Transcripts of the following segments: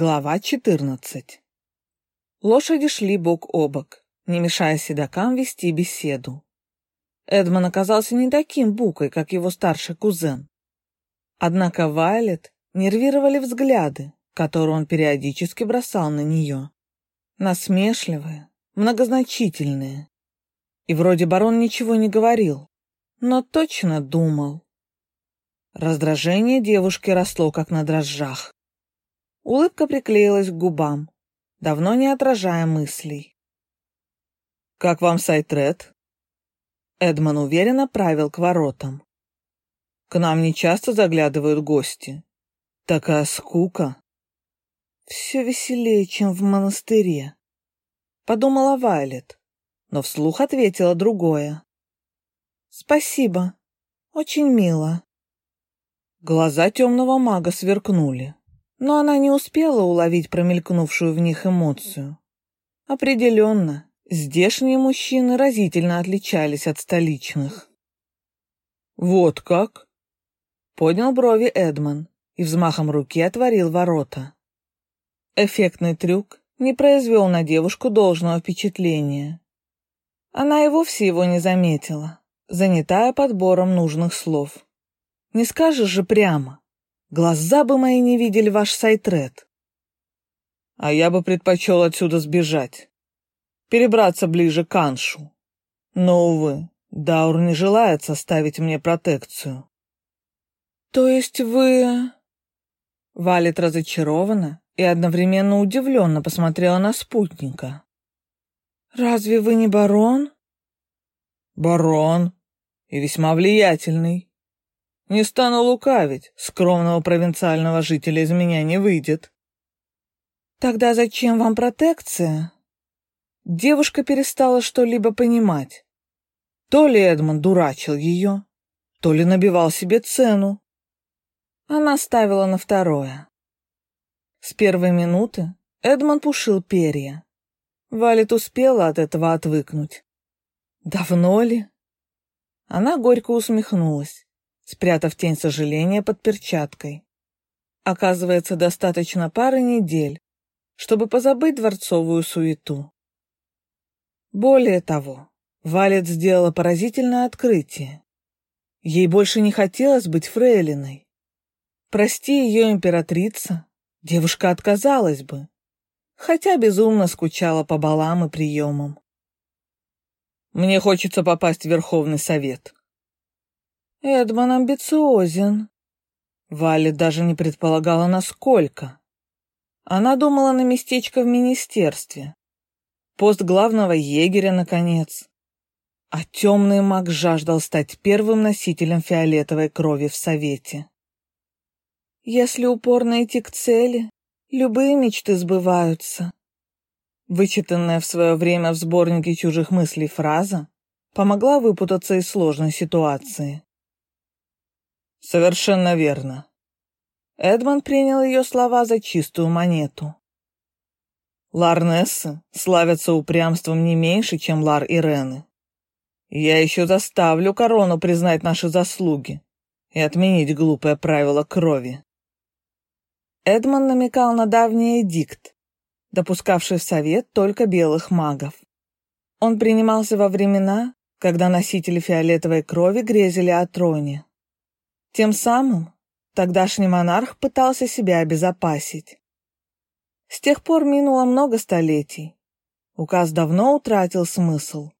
Глава 14 Лошади шли бок о бок, не мешая седокам вести беседу. Эдмон оказался не таким букой, как его старший кузен. Однако Вайлет нервировали взгляды, которые он периодически бросал на нее. Насмешливые, многозначительные. И вроде барон ничего не говорил, но точно думал. Раздражение девушки росло, как на дрожжах. Улыбка приклеилась к губам, давно не отражая мыслей. «Как вам Сайтред?» Эдмон уверенно правил к воротам. «К нам не часто заглядывают гости. Такая скука». «Все веселее, чем в монастыре», — подумала Вайлет, но вслух ответила другое. «Спасибо. Очень мило». Глаза темного мага сверкнули но она не успела уловить промелькнувшую в них эмоцию. Определенно, здешние мужчины разительно отличались от столичных. «Вот как?» — поднял брови Эдман и взмахом руки отворил ворота. Эффектный трюк не произвел на девушку должного впечатления. Она и вовсе его не заметила, занятая подбором нужных слов. Не скажешь же прямо, Глаза бы мои не видели ваш сайтред. А я бы предпочел отсюда сбежать. Перебраться ближе к Аншу. Но, увы, Даур не желает составить мне протекцию. То есть вы... Валет разочарованно и одновременно удивленно посмотрела на спутника. «Разве вы не барон?» «Барон. И весьма влиятельный. Не стану лукавить, скромного провинциального жителя из меня не выйдет. Тогда зачем вам протекция? Девушка перестала что-либо понимать. То ли Эдмон дурачил ее, то ли набивал себе цену. Она ставила на второе. С первой минуты Эдмон пушил перья. Валет успела от этого отвыкнуть. Давно ли? Она горько усмехнулась спрятав тень сожаления под перчаткой. Оказывается, достаточно пары недель, чтобы позабыть дворцовую суету. Более того, Валет сделала поразительное открытие. Ей больше не хотелось быть фрейлиной. Прости ее императрица, девушка отказалась бы, хотя безумно скучала по балам и приемам. «Мне хочется попасть в Верховный Совет», Эдман амбициозен. Валя даже не предполагала, насколько. Она думала на местечко в министерстве. Пост главного егеря, наконец. А темный маг жаждал стать первым носителем фиолетовой крови в Совете. Если упорно идти к цели, любые мечты сбываются. Вычитанная в свое время в сборнике чужих мыслей фраза помогла выпутаться из сложной ситуации. Совершенно верно. Эдмон принял ее слова за чистую монету. Ларнессы славятся упрямством не меньше, чем Лар и Рены. Я еще заставлю корону признать наши заслуги и отменить глупое правило крови. Эдмон намекал на давний эдикт, допускавший в совет только белых магов. Он принимался во времена, когда носители фиолетовой крови грезили о троне. Тем самым тогдашний монарх пытался себя обезопасить. С тех пор минуло много столетий. Указ давно утратил смысл.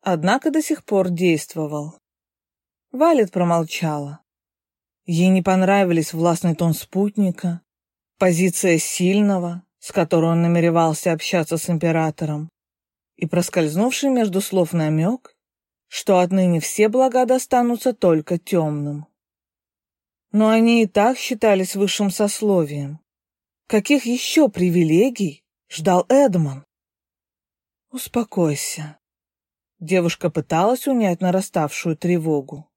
Однако до сих пор действовал. Валет промолчала. Ей не понравились властный тон спутника, позиция сильного, с которой он намеревался общаться с императором, и проскользнувший между слов намек, что отныне все блага достанутся только темным. Но они и так считались высшим сословием. Каких еще привилегий ждал Эдмон? Успокойся. Девушка пыталась унять нараставшую тревогу.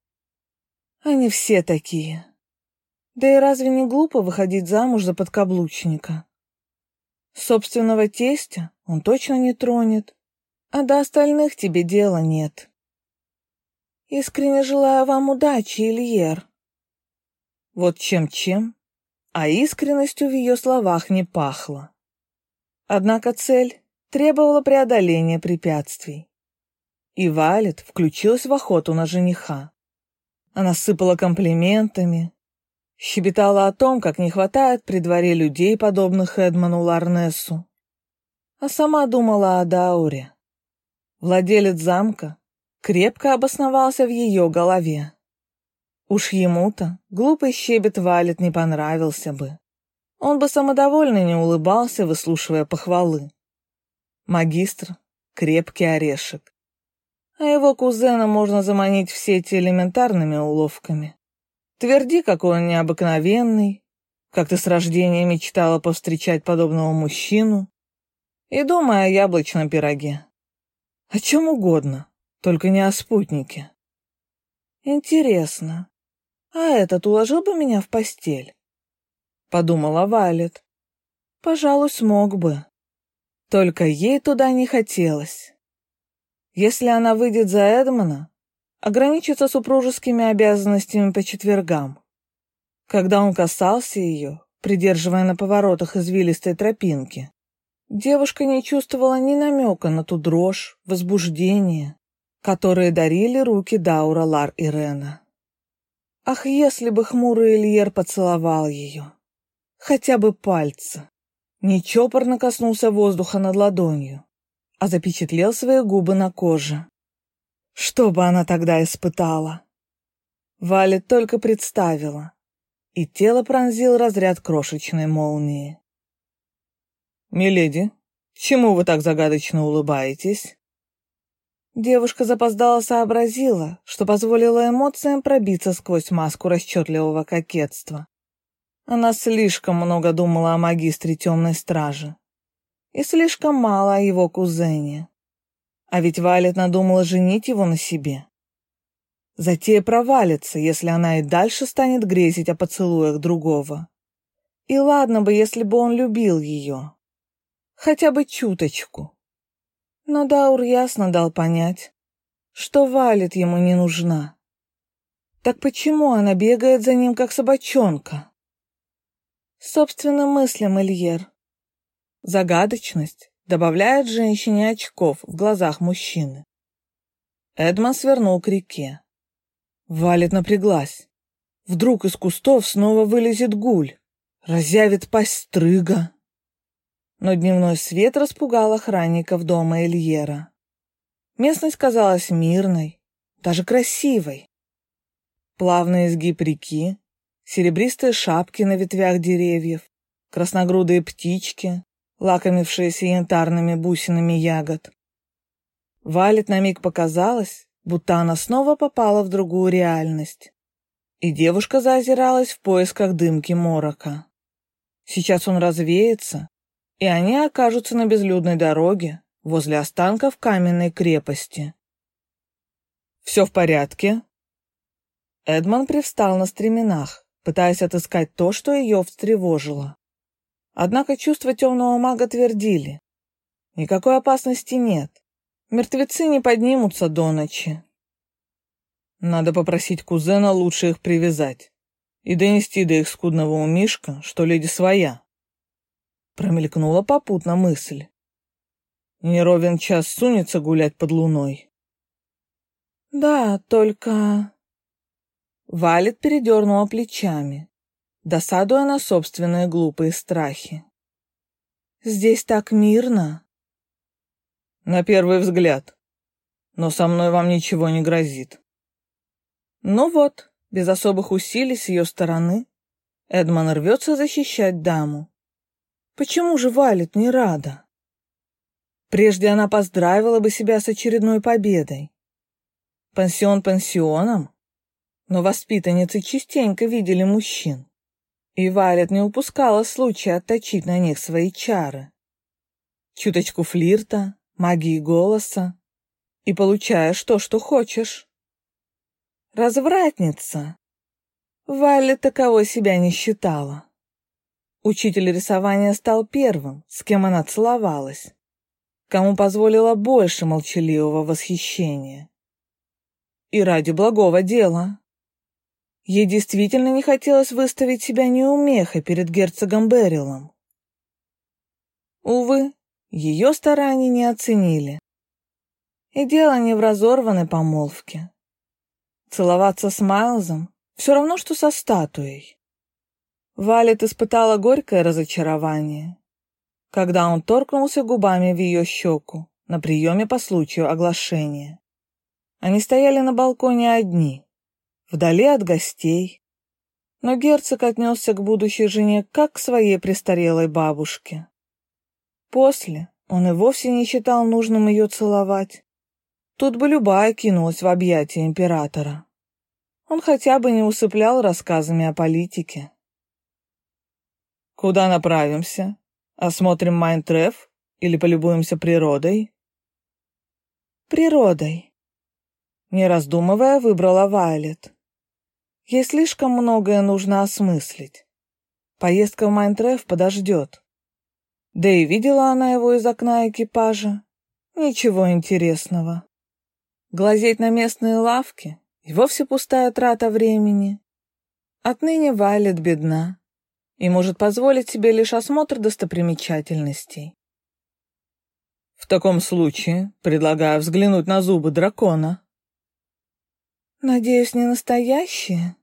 Они все такие. Да и разве не глупо выходить замуж за подкаблучника? Собственного тестя он точно не тронет, а до остальных тебе дела нет. Искренне желаю вам удачи, Ильер. Вот чем-чем, а искренностью в ее словах не пахло. Однако цель требовала преодоления препятствий. И Валет включилась в охоту на жениха. Она сыпала комплиментами, щебетала о том, как не хватает при дворе людей, подобных Эдману Ларнесу. А сама думала о Дауре. Владелец замка крепко обосновался в ее голове. Уж ему-то глупый щебет Валет не понравился бы. Он бы самодовольно не улыбался, выслушивая похвалы. Магистр — крепкий орешек. А его кузена можно заманить в сети элементарными уловками. Тверди, какой он необыкновенный, как ты с рождения мечтала повстречать подобного мужчину, и думай о яблочном пироге. О чем угодно, только не о спутнике. Интересно, а этот уложил бы меня в постель? Подумала Валет. Пожалуй, смог бы. Только ей туда не хотелось. Если она выйдет за Эдмона, ограничится супружескими обязанностями по четвергам. Когда он касался ее, придерживая на поворотах извилистой тропинки, девушка не чувствовала ни намека на ту дрожь, возбуждение, которые дарили руки Даура Лар и Рена. Ах, если бы хмурый Ильер поцеловал ее! Хотя бы пальцы. Не чопорно коснулся воздуха над ладонью, а запечатлел свои губы на коже. Что бы она тогда испытала? Валя только представила, и тело пронзил разряд крошечной молнии. «Миледи, чему вы так загадочно улыбаетесь?» Девушка запоздала сообразила, что позволила эмоциям пробиться сквозь маску расчетливого кокетства. Она слишком много думала о магистре темной стражи и слишком мало о его кузене. А ведь Валет надумала женить его на себе. Затея провалится, если она и дальше станет грезить о поцелуях другого. И ладно бы, если бы он любил ее. Хотя бы чуточку. Но Даур ясно дал понять, что Валет ему не нужна. Так почему она бегает за ним, как собачонка? Собственным мыслям, Ильер. Загадочность добавляет женщине очков в глазах мужчины. Эдмон свернул к реке. Валет напряглась. Вдруг из кустов снова вылезет гуль, разъявит пасть стрыга. Но дневной свет распугал охранников дома Эльера. Местность казалась мирной, даже красивой. Плавный изгиб реки, серебристые шапки на ветвях деревьев, красногрудые птички, лакомившаяся янтарными бусинами ягод. Валет на миг показалось, будто она снова попала в другую реальность. И девушка заозиралась в поисках дымки морока. Сейчас он развеется, и они окажутся на безлюдной дороге возле останков каменной крепости. «Все в порядке?» Эдмон привстал на стременах, пытаясь отыскать то, что ее встревожило. Однако чувства темного мага твердили. Никакой опасности нет. Мертвецы не поднимутся до ночи. Надо попросить кузена лучше их привязать и донести до их скудного умишка, что леди своя. Промелькнула попутно мысль. Не ровен час сунется гулять под луной. Да, только... Валет передернула плечами досадуя на собственные глупые страхи. «Здесь так мирно!» «На первый взгляд. Но со мной вам ничего не грозит». Ну вот, без особых усилий с ее стороны, Эдман рвется защищать даму. Почему же Валет не рада? Прежде она поздравила бы себя с очередной победой. Пансион пансионом, но воспитанницы частенько видели мужчин и Валет не упускала случая отточить на них свои чары. Чуточку флирта, магии голоса, и получаешь то, что хочешь. Развратница. Валя таковой себя не считала. Учитель рисования стал первым, с кем она целовалась, кому позволила больше молчаливого восхищения. И ради благого дела. Ей действительно не хотелось выставить себя неумехой перед герцогом Берилом. Увы, ее старания не оценили. И дело не в разорванной помолвке. Целоваться с Майлзом все равно, что со статуей. Валет испытала горькое разочарование, когда он торкнулся губами в ее щеку на приеме по случаю оглашения. Они стояли на балконе одни, вдали от гостей, но герцог отнесся к будущей жене как к своей престарелой бабушке. После он и вовсе не считал нужным ее целовать. Тут бы любая кинулась в объятия императора. Он хотя бы не усыплял рассказами о политике. «Куда направимся? Осмотрим Майнтреф или полюбуемся природой?» «Природой», — не раздумывая, выбрала Вайлет. Ей слишком многое нужно осмыслить. Поездка в Майнтреф подождет. Да и видела она его из окна экипажа. Ничего интересного. Глазеть на местные лавки и вовсе пустая трата времени. Отныне Вайлет бедна и может позволить себе лишь осмотр достопримечательностей. В таком случае предлагаю взглянуть на зубы дракона. Надеюсь, не настоящие?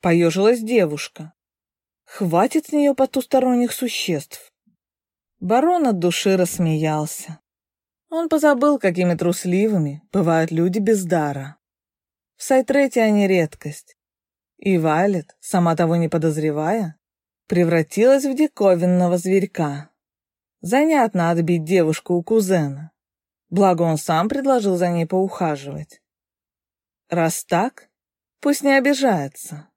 Поежилась девушка. Хватит с нее потусторонних существ. Барон от души рассмеялся. Он позабыл, какими трусливыми бывают люди без дара. В Сайтрете они редкость. И Вайлет, сама того не подозревая, превратилась в диковинного зверька. Занятно отбить девушку у кузена. Благо он сам предложил за ней поухаживать. Раз так, пусть не обижается.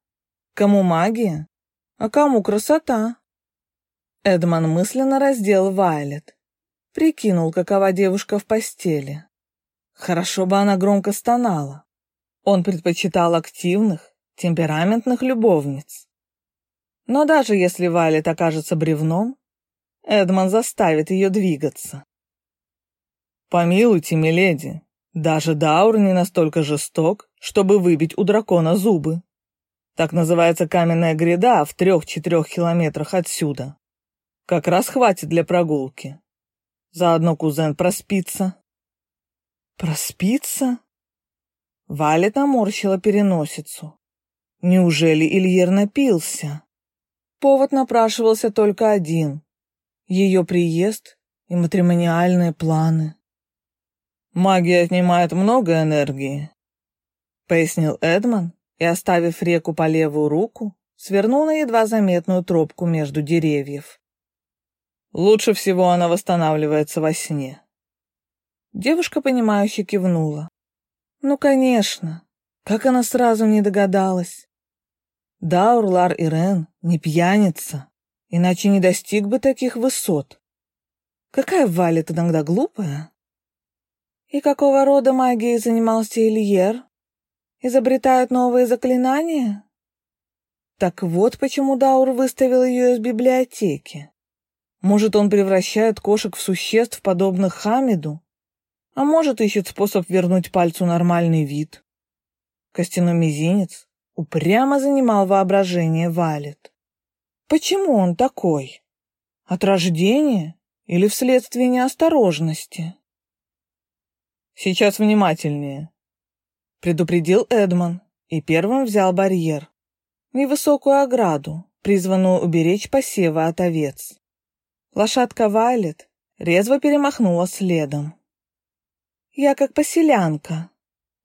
Кому магия, а кому красота? Эдман мысленно раздел Вайлет. Прикинул, какова девушка в постели. Хорошо бы она громко стонала. Он предпочитал активных, темпераментных любовниц. Но даже если Вайлет окажется бревном, Эдман заставит ее двигаться. «Помилуйте, миледи, даже Даур не настолько жесток, чтобы выбить у дракона зубы. Так называется каменная гряда в трех-четырех километрах отсюда. Как раз хватит для прогулки. Заодно кузен проспится». «Проспится?» Валя наморщила переносицу. Неужели Ильер напился? Повод напрашивался только один — ее приезд и матримониальные планы. «Магия отнимает много энергии», — пояснил Эдман и, оставив реку по левую руку, свернул на едва заметную тропку между деревьев. «Лучше всего она восстанавливается во сне». Девушка, понимающе кивнула. Ну, конечно. Как она сразу не догадалась? Да, Урлар Ирен не пьяница, иначе не достиг бы таких высот. Какая Валет иногда глупая. И какого рода магией занимался Ильер? Изобретают новые заклинания? Так вот почему Даур выставил ее из библиотеки. Может, он превращает кошек в существ, подобных Хамиду? А может, ищет способ вернуть пальцу нормальный вид. Костяной мизинец упрямо занимал воображение Валет. Почему он такой? От рождения или вследствие неосторожности? Сейчас внимательнее, предупредил Эдман и первым взял барьер, невысокую ограду, призванную уберечь посевы от овец. Лошадка Вайлет резво перемахнула следом. Я как поселянка,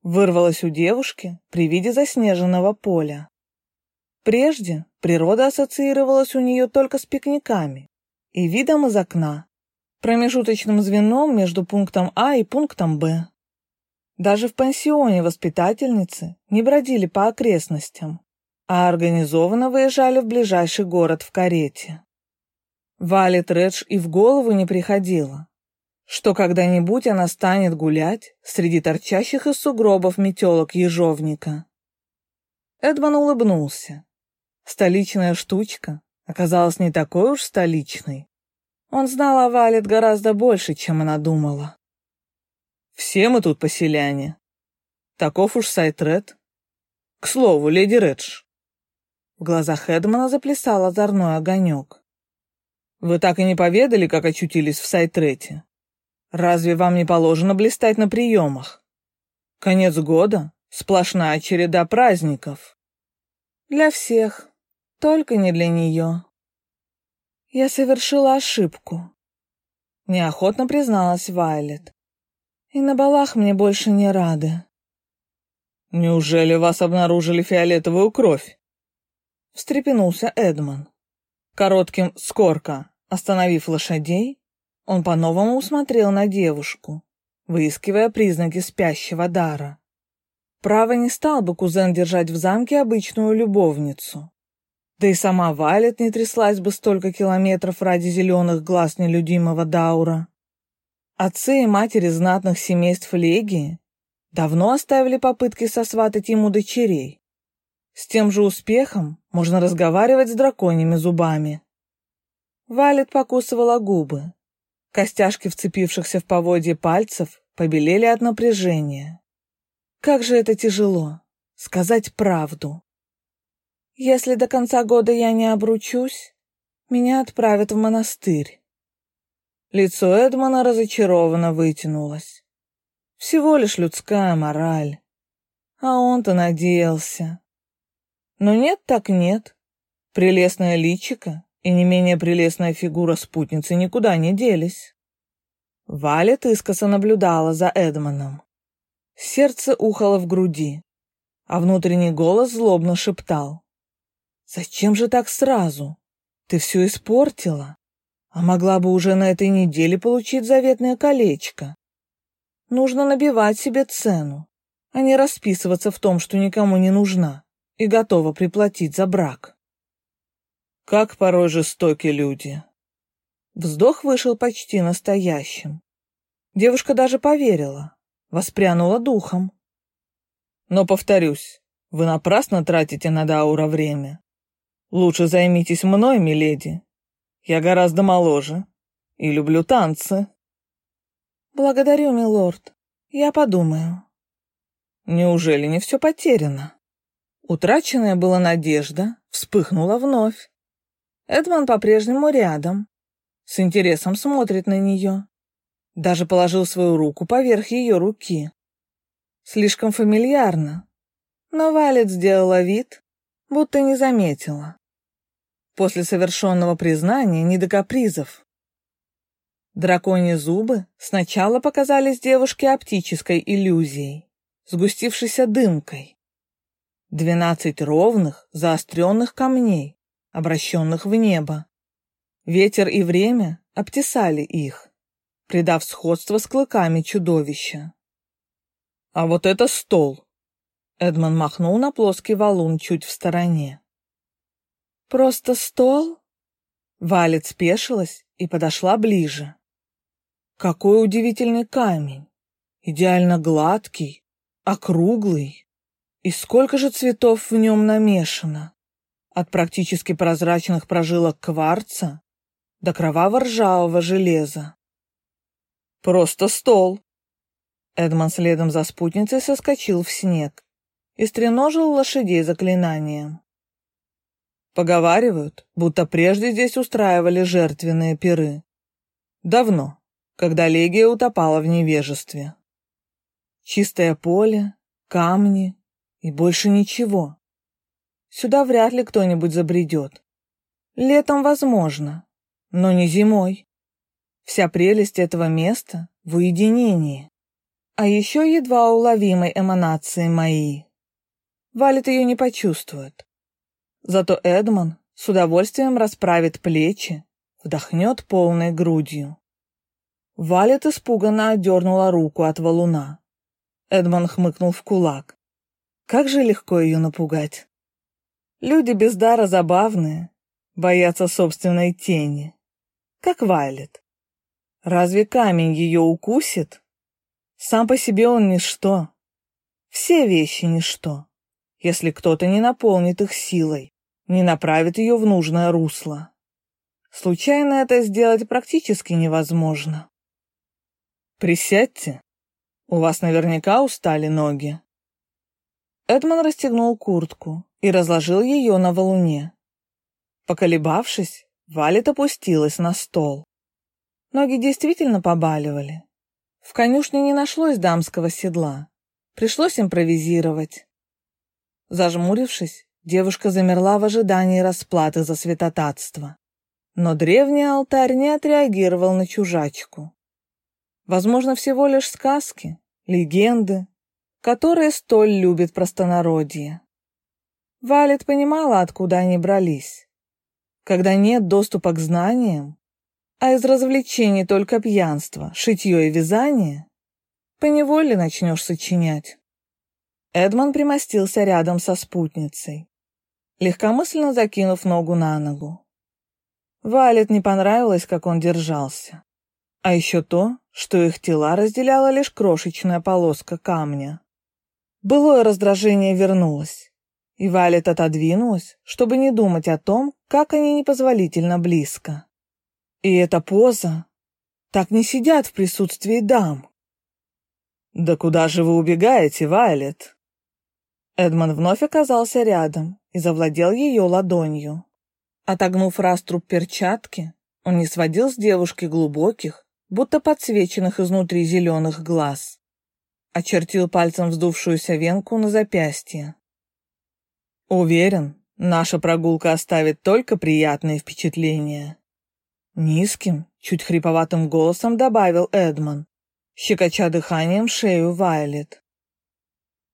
вырвалась у девушки при виде заснеженного поля. Прежде природа ассоциировалась у нее только с пикниками и видом из окна, промежуточным звеном между пунктом А и пунктом Б. Даже в пансионе воспитательницы не бродили по окрестностям, а организованно выезжали в ближайший город в карете. Вале Тредж и в голову не приходило, что когда-нибудь она станет гулять среди торчащих из сугробов метелок ежовника. Эдман улыбнулся. Столичная штучка оказалась не такой уж столичной. Он знал о Валет гораздо больше, чем она думала. «Все мы тут поселяне. Таков уж Сайтред. К слову, леди Редж». В глазах Эдмона заплясал озорной огонек. «Вы так и не поведали, как очутились в Сайтрете? Разве вам не положено блистать на приемах? Конец года — сплошная череда праздников». «Для всех, только не для нее». «Я совершила ошибку», — неохотно призналась Вайлет. «И на балах мне больше не рады». «Неужели вас обнаружили фиолетовую кровь?» Встрепенулся Эдман. Коротким «скорка», остановив лошадей, он по-новому усмотрел на девушку, выискивая признаки спящего дара. Право не стал бы кузен держать в замке обычную любовницу. Да и сама Валет не тряслась бы столько километров ради зеленых глаз нелюдимого Даура. Отцы и матери знатных семейств Легии давно оставили попытки сосватать ему дочерей. С тем же успехом можно разговаривать с драконьими зубами. Валет покусывала губы. Костяшки вцепившихся в поводье пальцев побелели от напряжения. Как же это тяжело — сказать правду. Если до конца года я не обручусь, меня отправят в монастырь. Лицо Эдмона разочарованно вытянулось. Всего лишь людская мораль. А он-то надеялся. Но нет так нет. Прелестная личика и не менее прелестная фигура спутницы никуда не делись. Валя искоса наблюдала за Эдмоном. Сердце ухало в груди, а внутренний голос злобно шептал. «Зачем же так сразу? Ты все испортила, а могла бы уже на этой неделе получить заветное колечко. Нужно набивать себе цену, а не расписываться в том, что никому не нужна и готова приплатить за брак. Как порой жестоки люди. Вздох вышел почти настоящим. Девушка даже поверила, воспрянула духом. Но, повторюсь, вы напрасно тратите на Даура время. Лучше займитесь мной, миледи. Я гораздо моложе и люблю танцы. «Благодарю, милорд. Я подумаю». Неужели не все потеряно? Утраченная была надежда, вспыхнула вновь. Эдман по-прежнему рядом, с интересом смотрит на нее. Даже положил свою руку поверх ее руки. Слишком фамильярно. Но Валет сделала вид, будто не заметила. После совершенного признания не до капризов. Драконьи зубы сначала показались девушке оптической иллюзией, сгустившейся дымкой. Двенадцать ровных, заостренных камней, обращенных в небо. Ветер и время обтесали их, придав сходство с клыками чудовища. «А вот это стол!» Эдмон махнул на плоский валун чуть в стороне. «Просто стол?» Валет спешилась и подошла ближе. Какой удивительный камень! Идеально гладкий, округлый. И сколько же цветов в нем намешано! От практически прозрачных прожилок кварца до кроваво-ржавого железа. Просто стол. Эдмон следом за спутницей соскочил в снег и стреножил лошадей заклинанием. Поговаривают, будто прежде здесь устраивали жертвенные пиры. Давно, когда Легия утопала в невежестве. Чистое поле, камни и больше ничего. Сюда вряд ли кто-нибудь забредет. Летом возможно, но не зимой. Вся прелесть этого места в уединении. А еще едва уловимой эманации мои. Валит ее не почувствует. Зато Эдмон с удовольствием расправит плечи, вдохнет полной грудью. Валет испуганно отдернула руку от валуна. Эдмон хмыкнул в кулак. Как же легко ее напугать. Люди без дара забавные, боятся собственной тени. Как Вайлет. Разве камень ее укусит? Сам по себе он ничто. Все вещи ничто, если кто-то не наполнит их силой, не направит ее в нужное русло. Случайно это сделать практически невозможно. Присядьте. У вас наверняка устали ноги. Эдмон расстегнул куртку и разложил ее на валуне. Поколебавшись, Валет опустилась на стол. Ноги действительно побаливали. В конюшне не нашлось дамского седла. Пришлось импровизировать. Зажмурившись, девушка замерла в ожидании расплаты за святотатство. Но древний алтарь не отреагировал на чужачку. Возможно, всего лишь сказки, легенды, которые столь любит простонародье. Валет понимала, откуда они брались. Когда нет доступа к знаниям, а из развлечений только пьянство, шитье и вязание, поневоле начнешь сочинять. Эдмон примостился рядом со спутницей, легкомысленно закинув ногу на ногу. Валет не понравилось, как он держался. А еще то, что их тела разделяла лишь крошечная полоска камня. Былое раздражение вернулось, и Валет отодвинулась, чтобы не думать о том, как они непозволительно близко. И эта поза... Так не сидят в присутствии дам. «Да куда же вы убегаете, Вайлет?» Эдмон вновь оказался рядом и завладел ее ладонью. Отогнув раструб перчатки, он не сводил с девушки глубоких, будто подсвеченных изнутри зеленых глаз. Очертил пальцем вздувшуюся венку на запястье. «Уверен, наша прогулка оставит только приятные впечатления». Низким, чуть хриповатым голосом добавил Эдмон, щекоча дыханием шею Вайлет.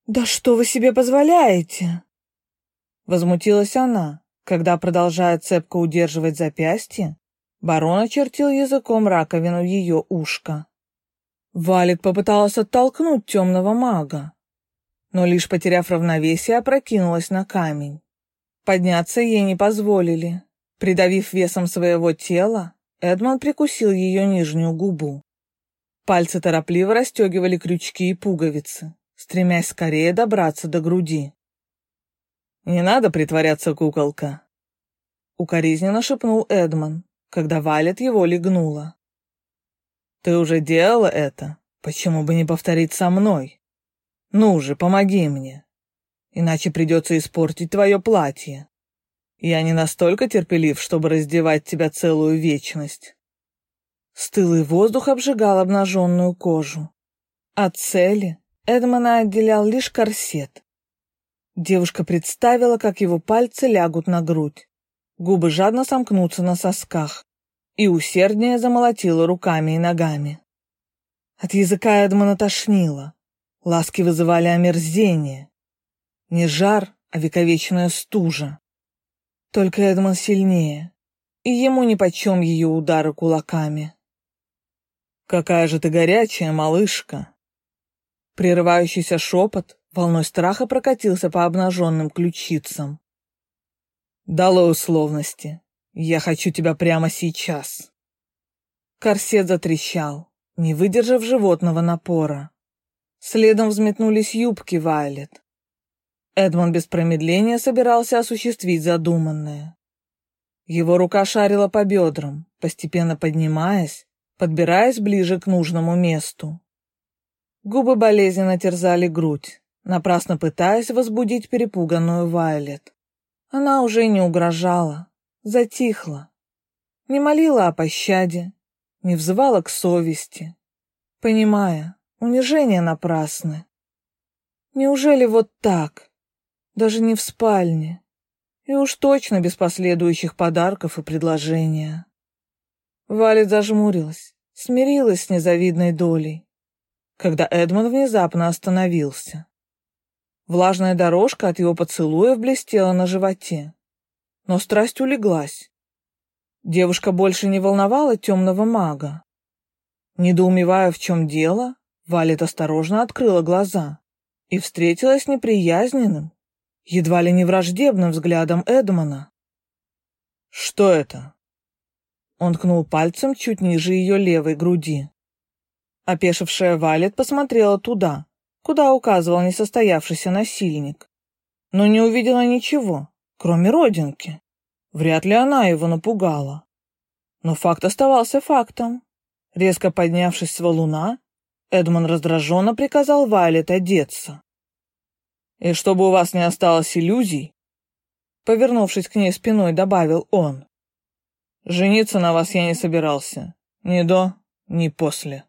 «Да что вы себе позволяете?» Возмутилась она, когда, продолжая цепко удерживать запястье, барон очертил языком раковину ее ушка. Валет попыталась оттолкнуть темного мага, но лишь потеряв равновесие, опрокинулась на камень. Подняться ей не позволили. Придавив весом своего тела, Эдмон прикусил ее нижнюю губу. Пальцы торопливо расстегивали крючки и пуговицы, стремясь скорее добраться до груди. «Не надо притворяться, куколка!» Укоризненно шепнул Эдмон, когда Валет его легнула. «Ты уже делала это, почему бы не повторить со мной? Ну же, помоги мне, иначе придется испортить твое платье». Я не настолько терпелив, чтобы раздевать тебя целую вечность. Стылый воздух обжигал обнаженную кожу. От цели Эдмона отделял лишь корсет. Девушка представила, как его пальцы лягут на грудь. Губы жадно сомкнутся на сосках и усерднее замолотила руками и ногами. От языка Эдмона тошнило. Ласки вызывали омерзение. Не жар, а вековечная стужа. Только Эдмон сильнее, и ему нипочем ее удары кулаками. «Какая же ты горячая, малышка!» Прерывающийся шепот волной страха прокатился по обнаженным ключицам. «Дало условности. Я хочу тебя прямо сейчас». Корсет затрещал, не выдержав животного напора. Следом взметнулись юбки Вайлет. Эдмон без промедления собирался осуществить задуманное. Его рука шарила по бедрам, постепенно поднимаясь, подбираясь ближе к нужному месту. Губы болезненно терзали грудь, напрасно пытаясь возбудить перепуганную Вайлет. Она уже не угрожала, затихла, не молила о пощаде, не взывала к совести, понимая, унижение напрасны. Неужели вот так, даже не в спальне, и уж точно без последующих подарков и предложения. Валя зажмурилась, смирилась с незавидной долей, когда Эдмон внезапно остановился. Влажная дорожка от его поцелуев блестела на животе, но страсть улеглась. Девушка больше не волновала темного мага. Недоумевая, в чем дело, Валет осторожно открыла глаза и встретилась неприязненным, едва ли не враждебным взглядом Эдмона. «Что это?» Он ткнул пальцем чуть ниже ее левой груди. Опешившая Валет посмотрела туда, куда указывал несостоявшийся насильник, но не увидела ничего, кроме родинки. Вряд ли она его напугала. Но факт оставался фактом. Резко поднявшись с валуна, Эдмон раздраженно приказал Вайлет одеться. И чтобы у вас не осталось иллюзий, повернувшись к ней спиной, добавил он. Жениться на вас я не собирался. Ни до, ни после.